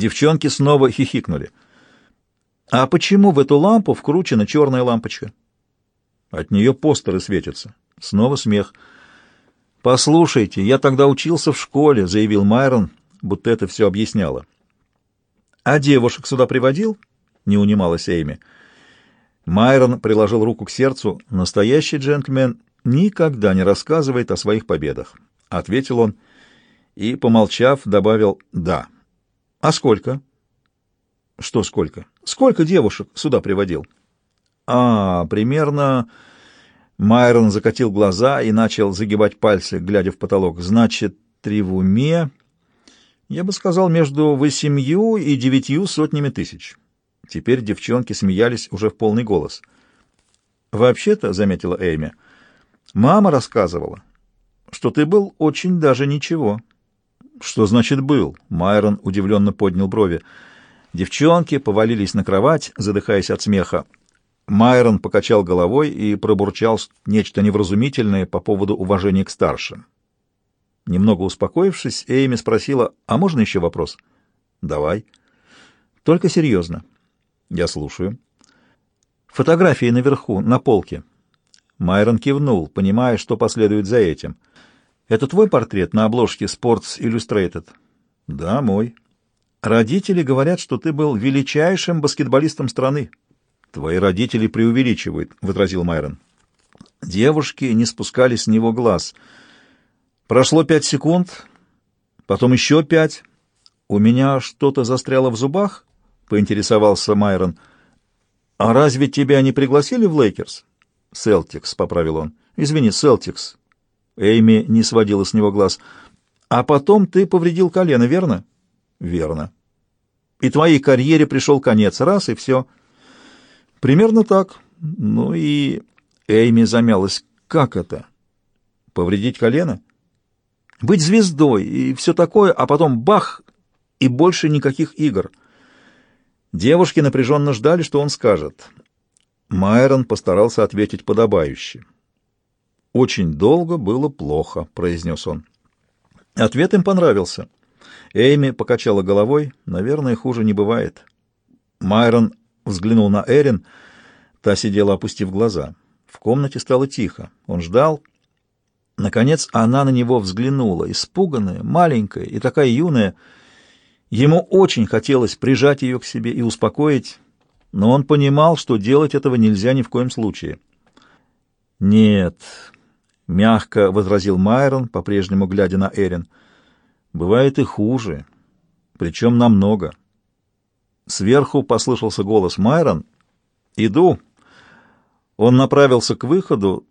Девчонки снова хихикнули. «А почему в эту лампу вкручена черная лампочка?» От нее постеры светятся. Снова смех. «Послушайте, я тогда учился в школе», — заявил Майрон, будто это все объясняло. «А девушек сюда приводил?» — не унималась Эйми. Майрон приложил руку к сердцу. «Настоящий джентльмен никогда не рассказывает о своих победах», — ответил он и, помолчав, добавил «да». «А сколько?» «Что сколько?» «Сколько девушек сюда приводил?» «А, примерно...» Майрон закатил глаза и начал загибать пальцы, глядя в потолок. «Значит, три в уме...» «Я бы сказал, между восемью и девятью сотнями тысяч». Теперь девчонки смеялись уже в полный голос. «Вообще-то», — заметила Эйми, — «мама рассказывала, что ты был очень даже ничего». «Что значит «был»?» — Майрон удивленно поднял брови. Девчонки повалились на кровать, задыхаясь от смеха. Майрон покачал головой и пробурчал нечто невразумительное по поводу уважения к старшим. Немного успокоившись, Эйми спросила, «А можно еще вопрос?» «Давай». «Только серьезно». «Я слушаю». «Фотографии наверху, на полке». Майрон кивнул, понимая, что последует за этим. «Это твой портрет на обложке Sports Illustrated?» «Да, мой». «Родители говорят, что ты был величайшим баскетболистом страны». «Твои родители преувеличивают», — возразил Майрон. Девушки не спускали с него глаз. Прошло пять секунд, потом еще пять. «У меня что-то застряло в зубах?» — поинтересовался Майрон. «А разве тебя не пригласили в Лейкерс?» «Селтикс», — поправил он. «Извини, Селтикс». Эйми не сводила с него глаз. «А потом ты повредил колено, верно?» «Верно». «И твоей карьере пришел конец. Раз, и все». Примерно так. Ну и Эйми замялась. Как это? Повредить колено? Быть звездой и все такое, а потом бах, и больше никаких игр. Девушки напряженно ждали, что он скажет. Майрон постарался ответить подобающе. «Очень долго было плохо», — произнес он. Ответ им понравился. Эйми покачала головой. «Наверное, хуже не бывает». Майрон взглянул на Эрин. Та сидела, опустив глаза. В комнате стало тихо. Он ждал. Наконец она на него взглянула, испуганная, маленькая и такая юная. Ему очень хотелось прижать ее к себе и успокоить, но он понимал, что делать этого нельзя ни в коем случае. «Нет», — мягко возразил Майрон, по-прежнему глядя на Эрин, — «бывает и хуже, причем намного». Сверху послышался голос Майрон. «Иду». Он направился к выходу,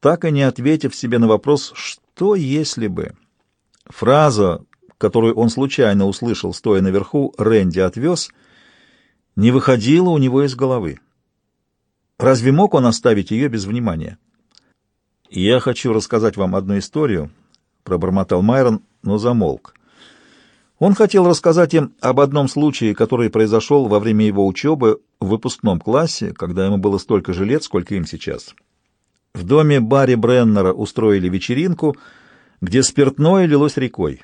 так и не ответив себе на вопрос «что если бы?». Фраза, которую он случайно услышал, стоя наверху, Рэнди отвез, не выходила у него из головы. Разве мог он оставить ее без внимания? «Я хочу рассказать вам одну историю», — пробормотал Майрон, но замолк. Он хотел рассказать им об одном случае, который произошел во время его учебы в выпускном классе, когда ему было столько же лет, сколько им сейчас. В доме Барри Бреннера устроили вечеринку, где спиртное лилось рекой.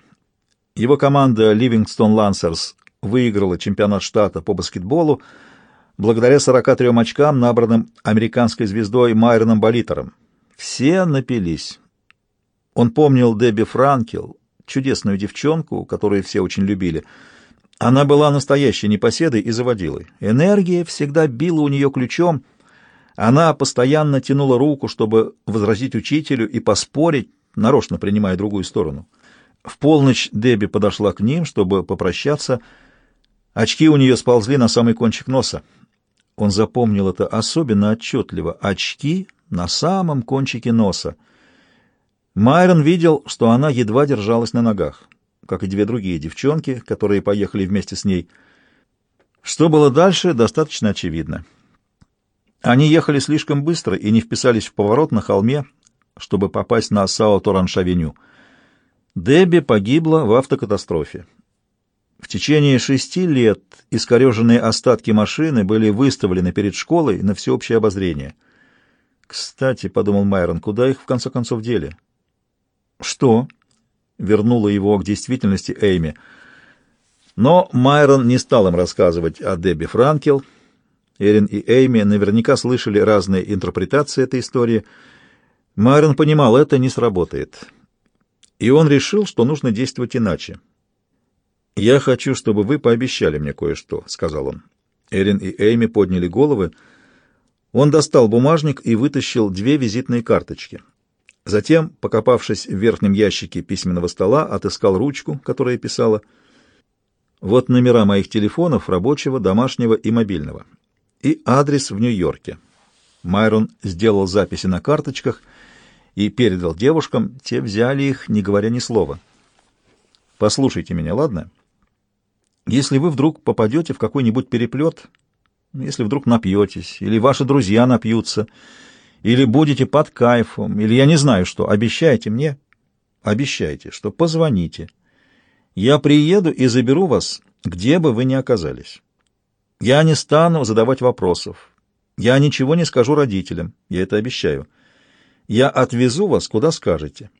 Его команда «Ливингстон Лансерс» выиграла чемпионат штата по баскетболу благодаря 43 очкам, набранным американской звездой Майроном Болитером. Все напились. Он помнил Дебби Франкел, чудесную девчонку, которую все очень любили. Она была настоящей непоседой и заводилой. Энергия всегда била у нее ключом. Она постоянно тянула руку, чтобы возразить учителю и поспорить, нарочно принимая другую сторону. В полночь Дебби подошла к ним, чтобы попрощаться. Очки у нее сползли на самый кончик носа. Он запомнил это особенно отчетливо. Очки на самом кончике носа. Майрон видел, что она едва держалась на ногах, как и две другие девчонки, которые поехали вместе с ней. Что было дальше, достаточно очевидно. Они ехали слишком быстро и не вписались в поворот на холме, чтобы попасть на Сао-Торанш-авеню. Дебби погибла в автокатастрофе. В течение шести лет искореженные остатки машины были выставлены перед школой на всеобщее обозрение. «Кстати», — подумал Майрон, — «куда их в конце концов дели?» «Что?» — вернула его к действительности Эйми. Но Майрон не стал им рассказывать о Дебби Франкел. Эрин и Эйми наверняка слышали разные интерпретации этой истории. Майрон понимал, это не сработает. И он решил, что нужно действовать иначе. «Я хочу, чтобы вы пообещали мне кое-что», — сказал он. Эрин и Эйми подняли головы. Он достал бумажник и вытащил две визитные карточки. Затем, покопавшись в верхнем ящике письменного стола, отыскал ручку, которая писала «Вот номера моих телефонов, рабочего, домашнего и мобильного. И адрес в Нью-Йорке». Майрон сделал записи на карточках и передал девушкам, те взяли их, не говоря ни слова. «Послушайте меня, ладно? Если вы вдруг попадете в какой-нибудь переплет, если вдруг напьетесь, или ваши друзья напьются, или будете под кайфом, или я не знаю что, обещайте мне, обещайте, что позвоните. Я приеду и заберу вас, где бы вы ни оказались. Я не стану задавать вопросов. Я ничего не скажу родителям, я это обещаю. Я отвезу вас, куда скажете.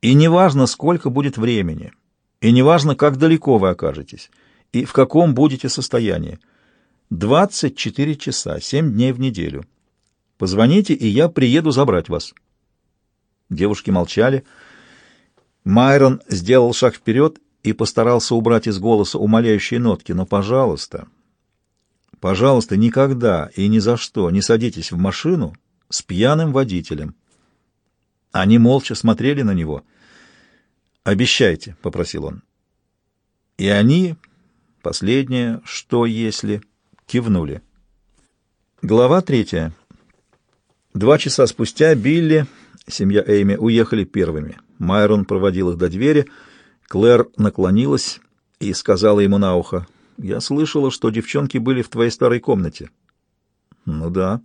И неважно, сколько будет времени, и неважно, как далеко вы окажетесь, и в каком будете состоянии. 24 часа, 7 дней в неделю. Позвоните, и я приеду забрать вас. Девушки молчали. Майрон сделал шаг вперед и постарался убрать из голоса умоляющие нотки. Но, пожалуйста, пожалуйста, никогда и ни за что не садитесь в машину с пьяным водителем. Они молча смотрели на него. «Обещайте», — попросил он. И они, последнее, что если, кивнули. Глава третья. Два часа спустя Билли, семья Эйми, уехали первыми. Майрон проводил их до двери. Клэр наклонилась и сказала ему на ухо, «Я слышала, что девчонки были в твоей старой комнате». «Ну да».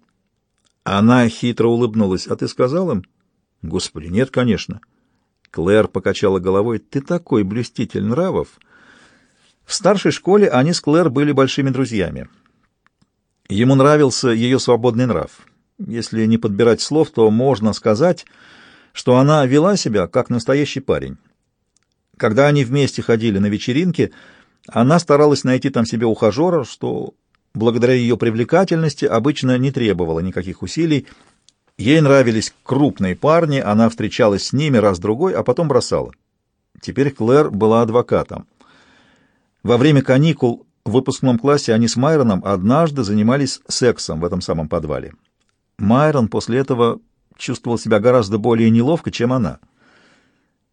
Она хитро улыбнулась. «А ты сказал им?» «Господи, нет, конечно». Клэр покачала головой. «Ты такой блюститель нравов». В старшей школе они с Клэр были большими друзьями. Ему нравился ее свободный нрав. Если не подбирать слов, то можно сказать, что она вела себя как настоящий парень. Когда они вместе ходили на вечеринки, она старалась найти там себе ухажера, что благодаря ее привлекательности обычно не требовало никаких усилий. Ей нравились крупные парни, она встречалась с ними раз-другой, а потом бросала. Теперь Клэр была адвокатом. Во время каникул в выпускном классе они с Майроном однажды занимались сексом в этом самом подвале. Майрон после этого чувствовал себя гораздо более неловко, чем она.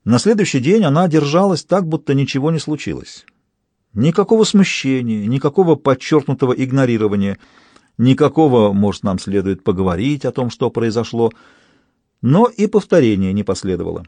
На следующий день она держалась так, будто ничего не случилось. Никакого смущения, никакого подчеркнутого игнорирования, никакого, может, нам следует поговорить о том, что произошло, но и повторения не последовало.